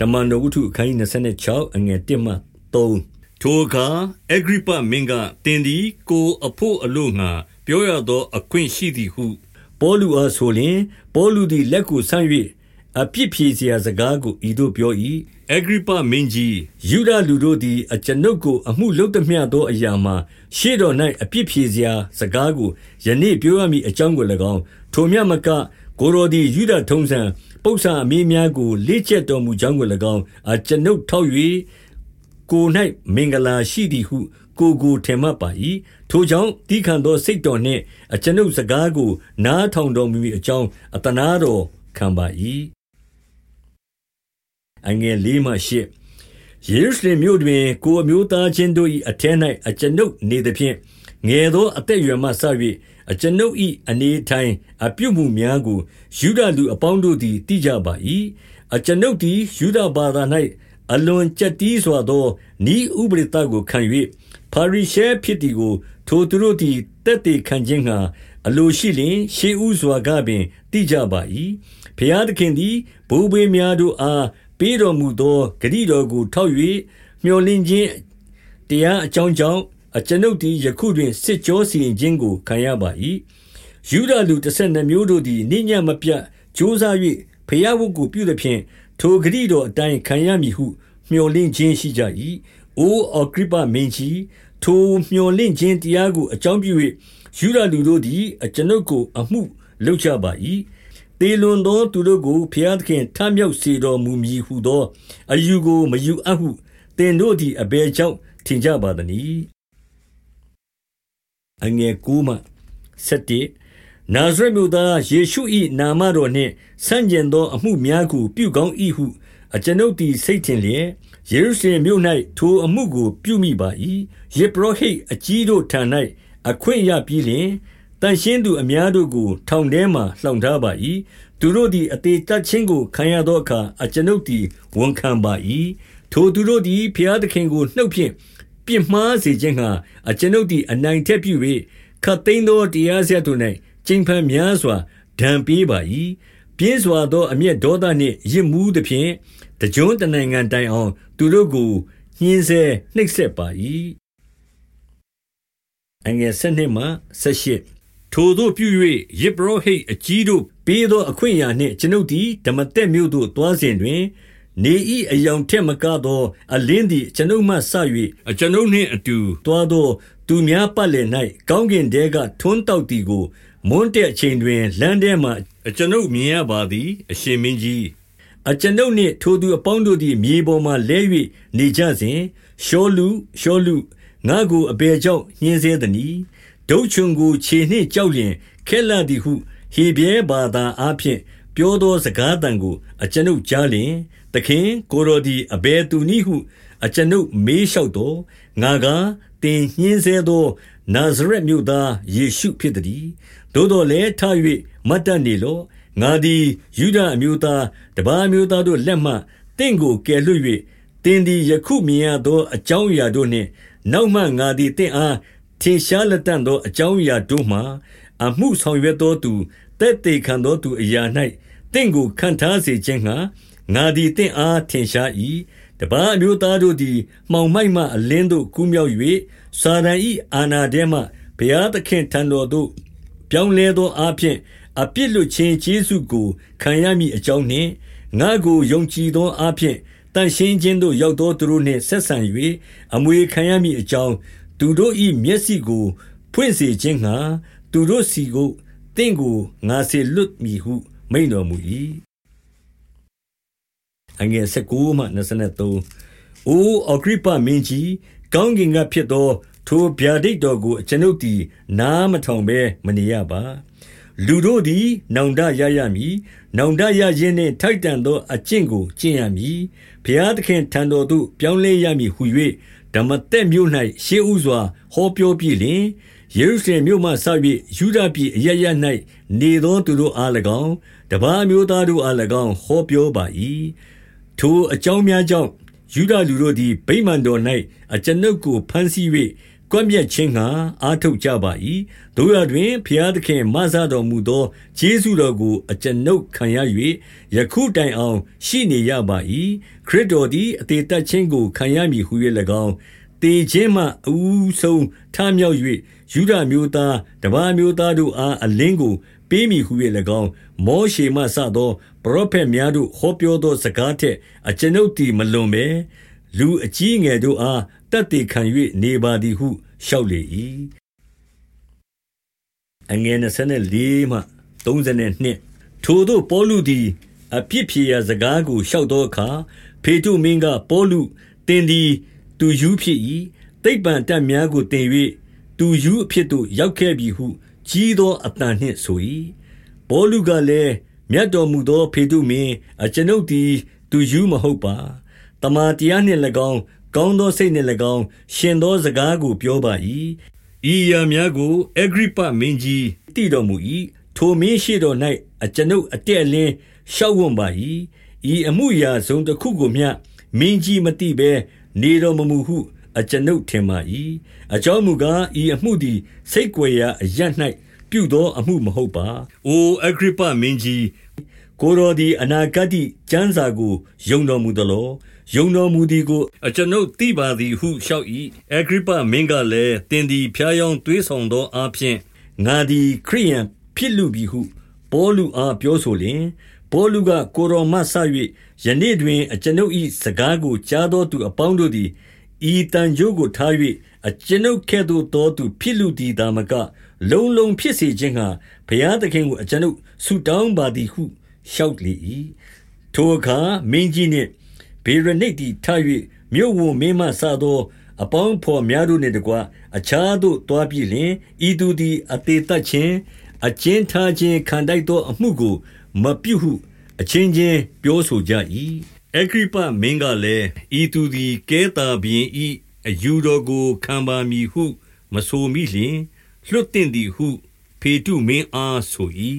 တမန်တော်ဝတ္ထုအခန်းကြီး26အငယ်1မှ3ထိုအခါအဂရိပမင်းကတင်သည်ကိုအဖို့အလို့ငှာပြောရသော အခွင့်ရှိသည်ဟု ပေါလုအားဆိုလျင်ပေါလုသည်လက်ကိုဆန့်၍အပြစ်ဖြေစရာစကားကိုဤသို့ပြော၏အဂရိပမင်းကြီးယူဒလူတို့သည်အကျွန်ုပ်ကိုအမှုလုပ်သည်မျှသောအရာမှာရှေ့တော်၌အပြစ်ဖြေစရာစကားကိုယနေ့ပြောရမည်အကြောင်းကို၎င်းထိုမြတ်မက ကိုရိုဒီယူဒထုံးစံပု္ပ္ပာအမင်းများကို လေ့ကျက်တော်မူကြောင်းကို၎င်း အကျွန်ုပ်ထောက်၍ကို၌မင်္ဂလာရှိသည်ဟု ကိုကိုထင်မှတ်ပါ၏ထိုကြောင့်တီးခံသော စိတ်တော်နှင့် အကျွန်ုပ်စကားကို နားထောင်တော်မူမည်အကြောင်းအတနာတော်ခံပါ၏အငယ်၄မှ၈ယေရုရှလင်မြို့တွင် ကိုအမျိုးသားချင်းတို့၏အထက်၌အကျွန်ုပ်နေသဖြင့် ငယ်သောအသက်အရွယ်မှစ၍အကျွန်ုပ်၏အနေထိုင်အပြုမှုများကိုယူဒလူအပေါင်းတို့သည် သိကြပါ၏အကျွန်ုပ်သည်ယူဒဘာသာ၌အလွန်ကြက်တီးစွာသောဤဥပရိသကိုခံ၍ပါရိရှဲဖြစ်သည်ကို ထိုသူတို့သည်တက်တည်ခံခြင်းငှာအလိုရှိလျင် ရှေးဥစွာကပင် သိကြပါ၏ဖျားသခင်သည် ဘိုးဘေးများတို့အား ပေးတော်မူသော ဂတိတော်ကို ထောက်၍မျှော်လင့်ခြင်းတရားအကြောင်းကြောင့် အကျွန်ုပ်သည်ယခုတွင်စစ်ကြောစီရင်ခြင်းကိုခံရပါ၏ယူဒလူ12မျိုးတို့သည်နိညမပြတ်ကြိုးစား၍ဖျားဝတ်ကိုပြုသဖြင့်ထိုဂတိတော်အတိုင်းခံရမည်ဟုမျှော်လင့်ခြင်းရှိကြ၏အိုအဂရိပမင်းကြီးထိုမျှော်လင့်ခြင်းတရားကိုအကြောင်းပြု၍ယူဒလူတို့သည်အကျွန်ုပ်ကိုအမှုလုပ်ကြပါ၏တေလွန်သောသူတို့ကိုဖျားသခင်ထမြောက်စေတော်မူမည်ဟုသော အယူကိုမယူအပ်ဟုသင်တို့သည်အဘယ်ကြောင့်ထင်ကြပါသနည်း အငယ်9မှ17နာဇရက်မြို့သားယေရှု၏နာမတော်နှင့်ဆန့်ကျင်သောအမှုများကိုပြုကောင်း၏ဟုအကျွန်ုပ်သည်စိတ်ထင်လျက်ယေရုရှလင်မြို့၌ထိုအမှုကိုပြုမိပါ၏ယေဘရဟိတ်အကြီးတို့ထံ၌အခွင့်ရပြီးလျှင်တန်ရှင်းသူအများတို့ကို ထောင်ထဲမှလှောင်ထားပါ၏သူတို့သည်အသေးတတ်ခြင်းကိုခံရသောအခါအကျွန်ုပ်သည်ဝန်ခံပါ၏ထိုသူတို့သည်ဖျားသခင်ကိုနှုတ်ဖြင့် ပြစ်မှားစေခြင်းဟာအကျွန်ုပ်သည်အနိုင်ထက်ပြု၍ခတ်သိမ်းသောတရားစရတို့၌ကျင့်ဖန်များစွာဒဏ်ပေးပါ၏ပြင်းစွာသောအမျက်ဒေါသနှင့်ရစ်မှုသည်ဖြင့်တကြွတနိုင်ငံတိုင်အောင် သူတို့ကိုညှင်းဆဲနှိပ်စက်ပါ၏အငယ်7မှ18ထိုတို့ပြု၍ယေဘရဟိတ်အကြီးတို့ပေးသောအခွင့်အရာနှင့်ကျွန်ုပ်သည်ဓမ္မတက်မြို့သို့သွားစဉ်တွင် နေဤအယောင်ထက်မကသော အလင်းသည်ကျွန်ုပ်မှဆ၍အကျွန်ုပ်နှင့်အတူသွားသော သူများပတ်လည်၌ကောင်းကင်တဲကထွန်းတောက်သည်ကိုမွန်းတဲ့အချိန်တွင်လမ်းထဲမှအကျွန်ုပ်မြင်ရပါသည် အရှင်မင်းကြီးအကျွန်ုပ်နှင့်ထိုသူအပေါင်းတို့သည်မြေပေါ်မှလဲ၍နေကြစဉ်ရှောလူရှောလူငါကိုအဘယ်ကြောင့်ညှင်းဆဲသနည်းဒုတ်ချုံကိုခြေနှင့်ကြောက်လျင်ခဲလာသည်ဟုဟေဘဲဘာသာအားဖြင့်ပြောသောစကားတန်ကိုအကျွန်ုပ်ကြားလျင် သခင်ကိုရိုဒီအဘယ်သူနည်းဟု အကျွန်ုပ်မေးလျှောက်တော့ငါကတင်ညှင်းဆဲသော နာဇရက်မြို့သား ယေရှုဖြစ်သည်သို့တော်လည်း ထ၍မတ်တနေလော့ ငါသည်ယူဒအမျိုးသား တပါးမျိုးသားတို့လက်မှတင့်ကို ကယ်လွှတ်၍တင်သည် ယခုမြင်ရသော အကြောင်းအရာတို့နှင့် နောက်မှ ငါသည်တင့်အား ထင်ရှားလက်တန့်သော အကြောင်းအရာတို့မှအမှုဆောင်ရွက်သောသူတက်တေခံသောသူအရာ၌တင့်ကိုခံထားစေခြင်းငှာ ငါသည်တင့်အားထင်ရှား၏တပားအမျိုးသားတို့သည် မှောင်မိုက်မှအလင်းတို့ကူးမြောက်၍စာရန်၏အာနာတဲမှဘုရားသခင်ထံတော်သို့ပြောင်းလဲသောအဖြစ်အပြစ်လွတ်ခြင်းကျေးဇူးကိုခံရမည်အကြောင်းနှင့်ငါကိုယုံကြည်သောအဖြစ်တန်ရှင်းခြင်းသို့ရောက်သောသူတို့နှင့်ဆက်ဆံ၍အမွေခံရမည်အကြောင်းသူတို့၏မျက်စိကို ဖွင့်စေခြင်းငှာသူတို့စီကိုတင့်ကိုငါစေလွတ်မည်ဟုမိန်တော်မူ၏ အငယ်19မှ23အိုအဂရိပမင်းကြီးကောင်းကင်ကဖြစ်သော ထိုဗျာဒိတ်တော်ကိုအကျွန်ုပ်သည် နားမထောင်ဘဲမနေရပါလူတို့သည် နောင်တရရမည်နောင်တရခြင်းနှင့်ထိုက်တန်သောအကျင့်ကိုကျင့်ရမည်ဘုရားသခင်ထံတော်သို့ပြောင်းလဲရမည်ဟု၍ဓမ္မသက်မြို့၌ရှေးဥစွာ ဟောပြောပြီးလျှင်ယေရုရှလင်မြို့မှစ၍ယူဒပြည်အရရ၌နေသောသူတို့အား၎င်းတပါးမျိုးသားတို့အား၎င်းဟောပြောပါ၏ ထိုအကြောင်းများကြောင့်ယူဒလူတို့သည် ဗိမာန်တော်၌အကျွန်ုပ်ကိုဖမ်းဆီး၍ကွပ်မျက်ခြင်းငှါ အားထုတ်ကြပါ၏။သို့ရာတွင် ဘုရားသခင် မစတော်မူသော ကျေးဇူးတော်ကို အကျွန်ုပ်ခံရ၍ယခုတိုင်အောင် ရှိနေရပါ၏။ခရစ်တော်သည် အသေသတ်ခြင်းကို ခံရမည်ဟူ၍၎င်း၊သေခြင်းမှ အဦးဆုံးထမြောက်၍ယုဒအမျိုးသား၊တပါးအမျိုးသားတို့အား အလင်းကို ပေးမည်ဟူ၍၎င်း၊မောရှေမှစသော ပရောဖက်များတို့ ဟောပြောသောစကားထက် အကျွန်ုပ်သည် မလွန်ဘဲ၊လူအကြီးအငယ်တို့အား သက်သေခံ၍နေပါသည်ဟု လျှောက်လေ၏။ထိုသို့ပေါလုသည် အပြစ်ဖြေရာစကားကို လျှောက်သောအခါ၊ဖေတ္တုမင်းက၊ပေါလု၊သင်သည် သူရူးဖြစ်၏။သိပ္ပံအတတ်များကိုသင်၍သူရူးအဖြစ်သို့ ရောက်ခဲ့ပြီဟု ကြီးသောအသံနှင့်ဆို၏။ပေါလုကလည်း၊မြတ်တော်မူသောဖေတ္တုမင်း၊အကျွန်ုပ်သည်သူရူးမဟုတ်ပါ။သမ္မာတရားနှင့်၎င်း၊ကောင်းသောစိတ်နှင့်၎င်းယှဉ်သောစကားကိုပြောပါ၏။ဤအရာများကိုအဂြိပ္ပမင်းကြီးသိတော်မူ၏။ထိုမင်းရှေ့တော်၌အကျွန်ုပ်အတည့်အလင်းလျှောက်ဝံ့ပါ၏။ဤအမှုအရာတစုံတခုကိုမျှမင်းကြီးမသိဘဲနေတော်မမူဟု အကျွန်ုပ်ထင်ပါ၏။အကြောင်းမူကား၊ဤအမှုသည်ဆိတ်ကွယ်ရာအရပ်၌ပြုသောအမှုမဟုတ်ပါ။အိုအဂြိပ္ပမင်းကြီး၊ကိုယ်တော်သည်အနာဂတ္တိကျမ်းစာကိုယုံတော်မူသလော။ယုံတော်မူသည်ကိုအကျွန်ုပ်သိပါသည်ဟုလျှောက်၏။အဂြိပ္ပမင်းကလည်း၊သင်သည်ဖြားယောင်းသွေးဆောင်သောအားဖြင့်ငါသည်ခရစ်ယာန်ဖြစ်လုပြီဟုပေါလုအားပြောဆိုလျှင်၊ပေါလုက၊ကိုယ်တော်မှစ၍ယနေ့တွင်အကျွန်ုပ်၏စကားကိုကြားသောသူအပေါင်းတို့သည် ဤသံကြိုးကိုထား၍အကျွန်ုပ်ကဲ့သို့သောသူဖြစ်လုသည်သာမက၊လုံးလုံးဖြစ်စေခြင်းငှါ ဘုရားသခင်ကို အကျွန်ုပ်ဆုတောင်းပါသည်ဟု လျှောက်လေ၏။ထိုအခါ မင်းကြီးနှင့် ဗေရနိတ်သည်ထ၍မြို့ဝန်မင်းမှစသော အပေါင်းအဘော်များတို့နှင့်တကွ အခြားသို့ သွားပြီးလျှင်၊ဤသူသည် အသေသတ်ခြင်း၊အကျဉ်းထားခြင်းခံထိုက်သောအမှုကို မပြုဟု အချင်းချင်းပြောဆိုကြ၏။ အဂြိပ္ပမင်းကလည်း၊ဤသူသည် ကဲသာဘုရင်၏အယူတော်ကို ခံပါမည်ဟု မဆိုမိလျှင်၊လွှတ်သင့်သည်ဟု ဖေတ္တုမင်းအားဆို၏